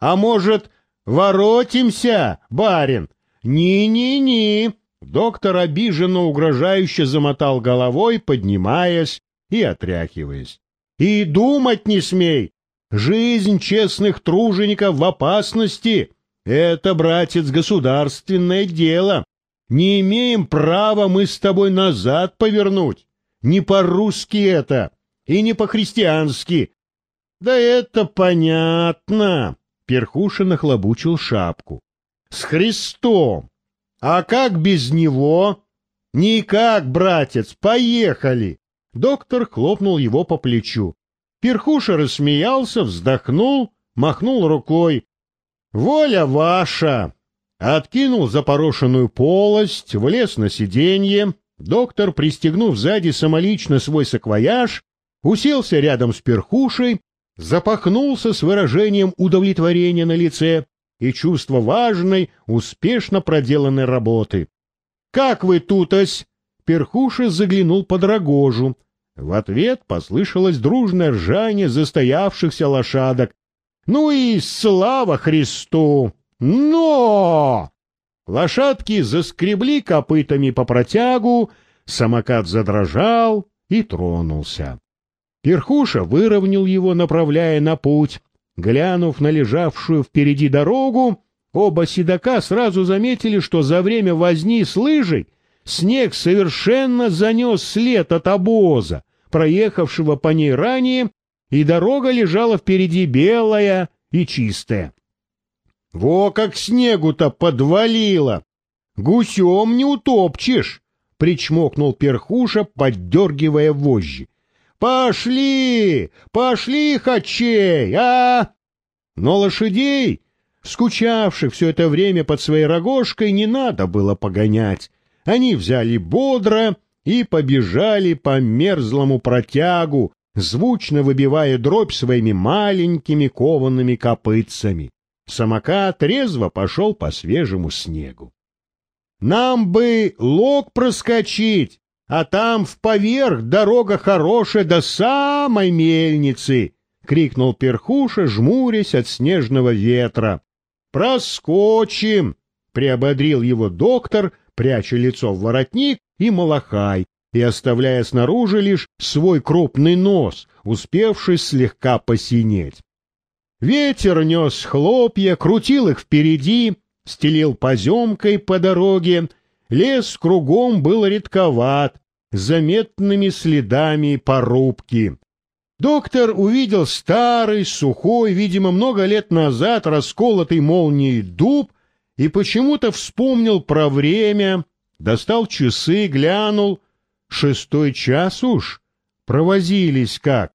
А может, воротимся, барин? Ни-ни-ни. Доктор обиженно угрожающе замотал головой, поднимаясь и отряхиваясь. И думать не смей. Жизнь честных тружеников в опасности. Это, братец, государственное дело. Не имеем права мы с тобой назад повернуть. Не по-русски это и не по-христиански. Да это понятно. Перхуша нахлобучил шапку. С Христом. А как без него? Никак, братец, поехали. Доктор хлопнул его по плечу. Перхуша рассмеялся, вздохнул, махнул рукой. «Воля ваша!» Откинул запорошенную полость, влез на сиденье. Доктор, пристегнув сзади самолично свой саквояж, уселся рядом с перхушей, запахнулся с выражением удовлетворения на лице и чувство важной, успешно проделанной работы. «Как вы тутось?» Перхуша заглянул под рогожу. В ответ послышалось дружное ржание застоявшихся лошадок. «Ну и слава Христу! Но!» Лошадки заскребли копытами по протягу, самокат задрожал и тронулся. Перхуша выровнял его, направляя на путь. Глянув на лежавшую впереди дорогу, оба седока сразу заметили, что за время возни с лыжей снег совершенно занес след от обоза, проехавшего по ней ранее, и дорога лежала впереди белая и чистая. Во как снегу-то подвалило! Гусем не утопчешь! — причмокнул перхуша, поддергивая вожжи. «Пошли! Пошли, хачей! А!» Но лошадей, скучавших все это время под своей рогожкой, не надо было погонять. Они взяли бодро и побежали по мерзлому протягу, звучно выбивая дробь своими маленькими коваными копытцами. Самокат резво пошел по свежему снегу. «Нам бы лог проскочить!» А там в поверх дорога хорошая до самой мельницы!» — крикнул перхуша, жмурясь от снежного ветра. «Проскочим!» — приободрил его доктор, пряча лицо в воротник и малахай, и оставляя снаружи лишь свой крупный нос, успевший слегка посинеть. Ветер нес хлопья, крутил их впереди, стелил поземкой по дороге, лес кругом был редковат, заметными следами порубки. Доктор увидел старый, сухой, видимо, много лет назад расколотый молнией дуб и почему-то вспомнил про время, достал часы, глянул. Шестой час уж. Провозились как.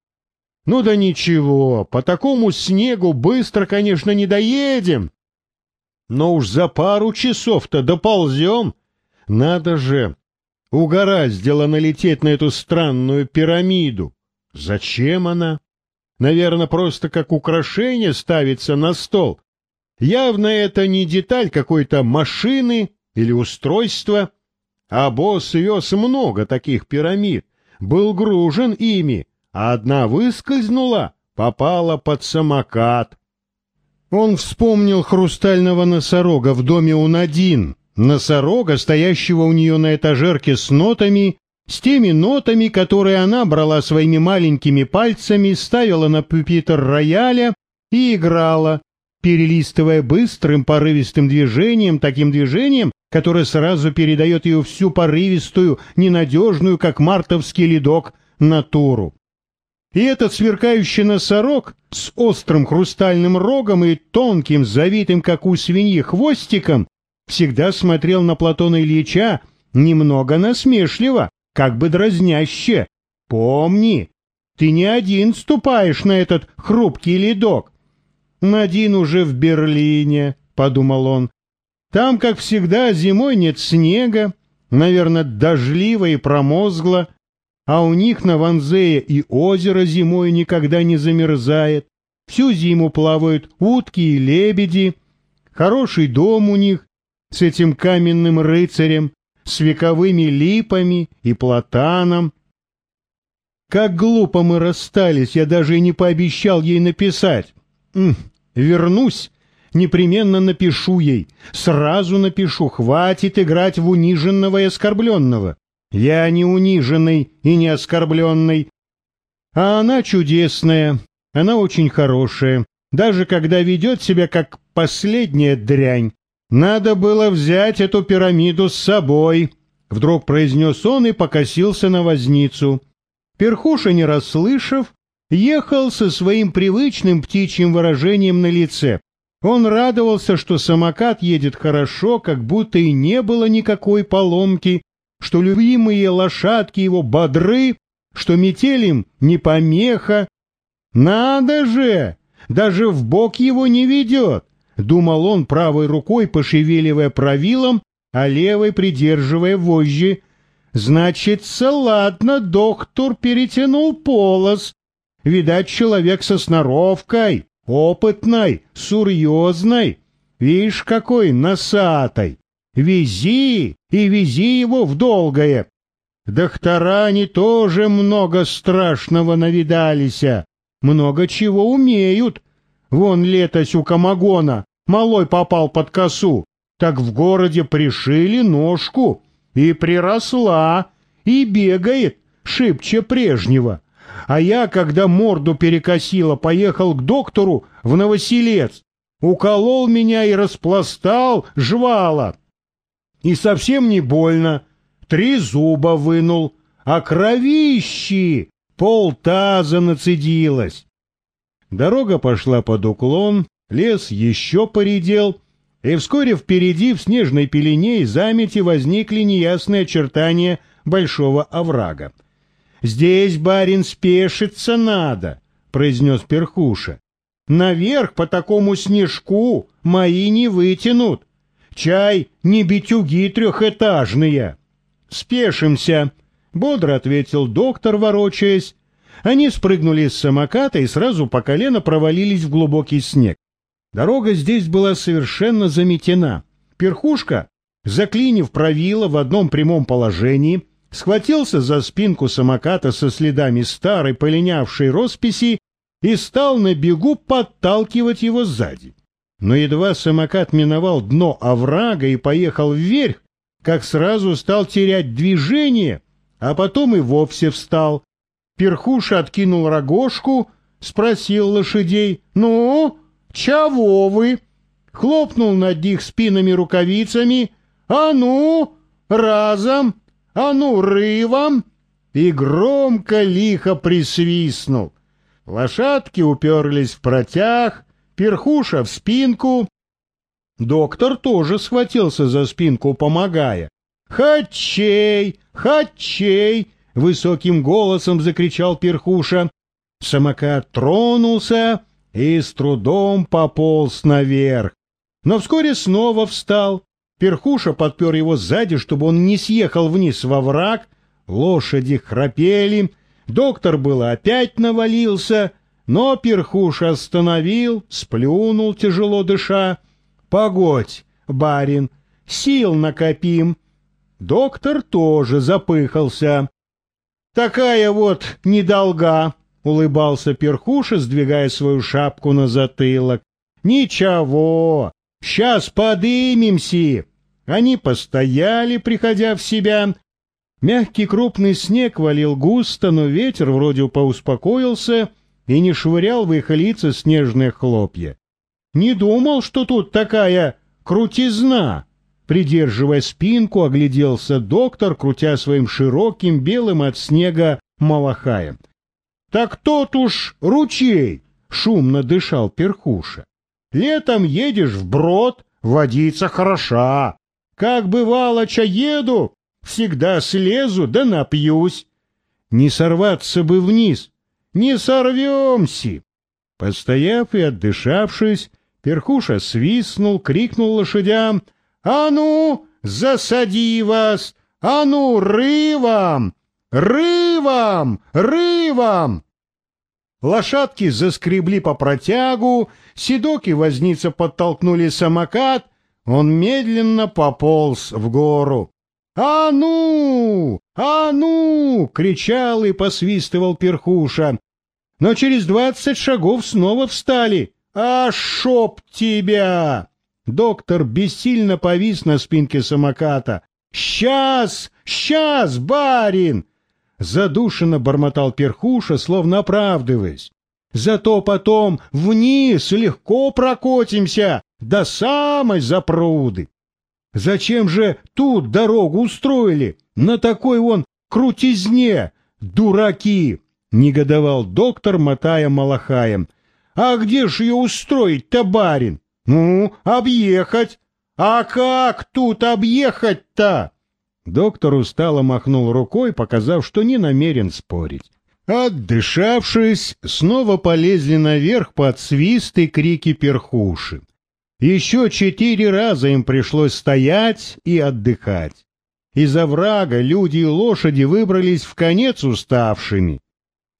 Ну да ничего, по такому снегу быстро, конечно, не доедем. Но уж за пару часов-то доползем. Надо же, угораздило налететь на эту странную пирамиду. Зачем она? Наверное, просто как украшение ставится на стол. Явно это не деталь какой-то машины или устройства. А босс вез много таких пирамид, был гружен ими, а одна выскользнула, попала под самокат. Он вспомнил хрустального носорога в доме у Надин, носорога, стоящего у нее на этажерке с нотами, с теми нотами, которые она брала своими маленькими пальцами, ставила на пюпитр рояля и играла, перелистывая быстрым порывистым движением, таким движением, которое сразу передает ее всю порывистую, ненадежную, как мартовский ледок, натуру. И этот сверкающий носорог с острым хрустальным рогом и тонким, завитым, как у свиньи, хвостиком всегда смотрел на Платона Ильича немного насмешливо, как бы дразняще. Помни, ты не один ступаешь на этот хрупкий ледок. Надин уже в Берлине, — подумал он. Там, как всегда, зимой нет снега, наверное, дождливо и промозгло, а у них на Ванзее и озеро зимой никогда не замерзает. Всю зиму плавают утки и лебеди. Хороший дом у них, с этим каменным рыцарем, с вековыми липами и платаном. Как глупо мы расстались, я даже и не пообещал ей написать. М вернусь, Непременно напишу ей. Сразу напишу. Хватит играть в униженного и оскорбленного. Я не униженный и не оскорбленный. А она чудесная. Она очень хорошая. Даже когда ведет себя как последняя дрянь. Надо было взять эту пирамиду с собой. Вдруг произнес он и покосился на возницу. Перхуша, не расслышав, ехал со своим привычным птичьим выражением на лице. Он радовался, что самокат едет хорошо, как будто и не было никакой поломки, что любимые лошадки его бодры, что метель им не помеха. «Надо же! Даже в бок его не ведет!» — думал он правой рукой, пошевеливая правилом, а левой придерживая вожжи. «Значится, ладно, доктор перетянул полос. Видать, человек со сноровкой, опытной, серьезной. Видишь, какой носатой. Вези и вези его в долгое. Доктора они тоже много страшного навидалися, много чего умеют. Вон летось у Камагона малой попал под косу, так в городе пришили ножку, и приросла, и бегает шибче прежнего. А я, когда морду перекосила, поехал к доктору в Новоселец. Уколол меня и распластал, жвала. И совсем не больно. Три зуба вынул, а кровищи полтаза нацедилось. Дорога пошла под уклон, лес еще поредел, и вскоре впереди в снежной пелене и замети возникли неясные очертания большого оврага. «Здесь, барин, спешиться надо», — произнес перхуша. «Наверх по такому снежку мои не вытянут. Чай не битюги трехэтажные». «Спешимся», — бодро ответил доктор, ворочаясь. Они спрыгнули с самоката и сразу по колено провалились в глубокий снег. Дорога здесь была совершенно заметена. Перхушка, заклинив правило в одном прямом положении, схватился за спинку самоката со следами старой полинявшей росписи и стал на бегу подталкивать его сзади. Но едва самокат миновал дно оврага и поехал вверх, как сразу стал терять движение, а потом и вовсе встал. Перхуша откинул рогожку, спросил лошадей «Ну, чего вы?» Хлопнул над их спинами рукавицами «А ну, разом!» «А ну, рывом!» и громко лихо присвистнул. Лошадки уперлись в протяг, перхуша в спинку. Доктор тоже схватился за спинку, помогая. «Хачей! Хачей!» — высоким голосом закричал перхуша. Самокат тронулся и с трудом пополз наверх, но вскоре снова встал, Перхуша подпер его сзади, чтобы он не съехал вниз во враг. Лошади храпели. Доктор было опять навалился, но Перхуша остановил, сплюнул, тяжело дыша. «Погодь, барин, сил накопим». Доктор тоже запыхался. «Такая вот недолга», — улыбался Перхуша, сдвигая свою шапку на затылок. «Ничего, Сейчас подымемся!» Они постояли, приходя в себя. Мягкий крупный снег валил густо, но ветер вроде поуспокоился и не швырял в их лица снежные хлопья. Не думал, что тут такая крутизна. Придерживая спинку, огляделся доктор, крутя своим широким белым от снега малахаем. «Так тот уж ручей!» — шумно дышал перхуша. Летом едешь в брод, водица хороша. Как бывало, чаеду, всегда слезу да напьюсь. Не сорваться бы вниз, не сорвемся. Постояв и отдышавшись, перхуша свистнул, крикнул лошадям. «А ну, засади вас! А ну, рывом! Рывом! Рывом!» Лошадки заскребли по протягу, седок и возница подтолкнули самокат, он медленно пополз в гору. «А ну! А ну!» — кричал и посвистывал перхуша. Но через двадцать шагов снова встали. А шоп тебя! Доктор бессильно повис на спинке самоката. «Сейчас! Сейчас, барин!» Задушенно бормотал перхуша, словно оправдываясь. «Зато потом вниз легко прокотимся до самой запруды. Зачем же тут дорогу устроили? На такой вон крутизне, дураки!» — негодовал доктор, мотая малахаем. «А где ж ее устроить-то, барин? Ну, объехать! А как тут объехать-то?» Доктор устало махнул рукой, показав, что не намерен спорить. Отдышавшись, снова полезли наверх под свист и крики перхуши. Еще четыре раза им пришлось стоять и отдыхать. Из оврага люди и лошади выбрались в конец уставшими.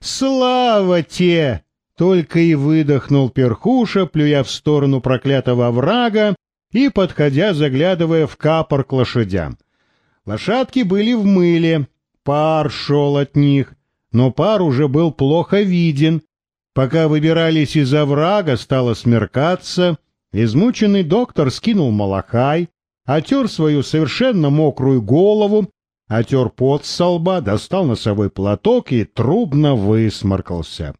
«Слава те!» — только и выдохнул перхуша, плюя в сторону проклятого оврага и подходя, заглядывая в капор к лошадям. Лошадки были в мыле, пар шел от них, но пар уже был плохо виден. Пока выбирались из оврага, стало смеркаться — Измученный доктор скинул малахай, отер свою совершенно мокрую голову, отер пот со лба, достал носовой платок и трубно высморкался.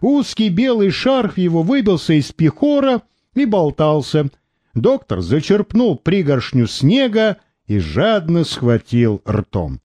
Узкий белый шарф его выбился из пихора и болтался. Доктор зачерпнул пригоршню снега и жадно схватил ртом.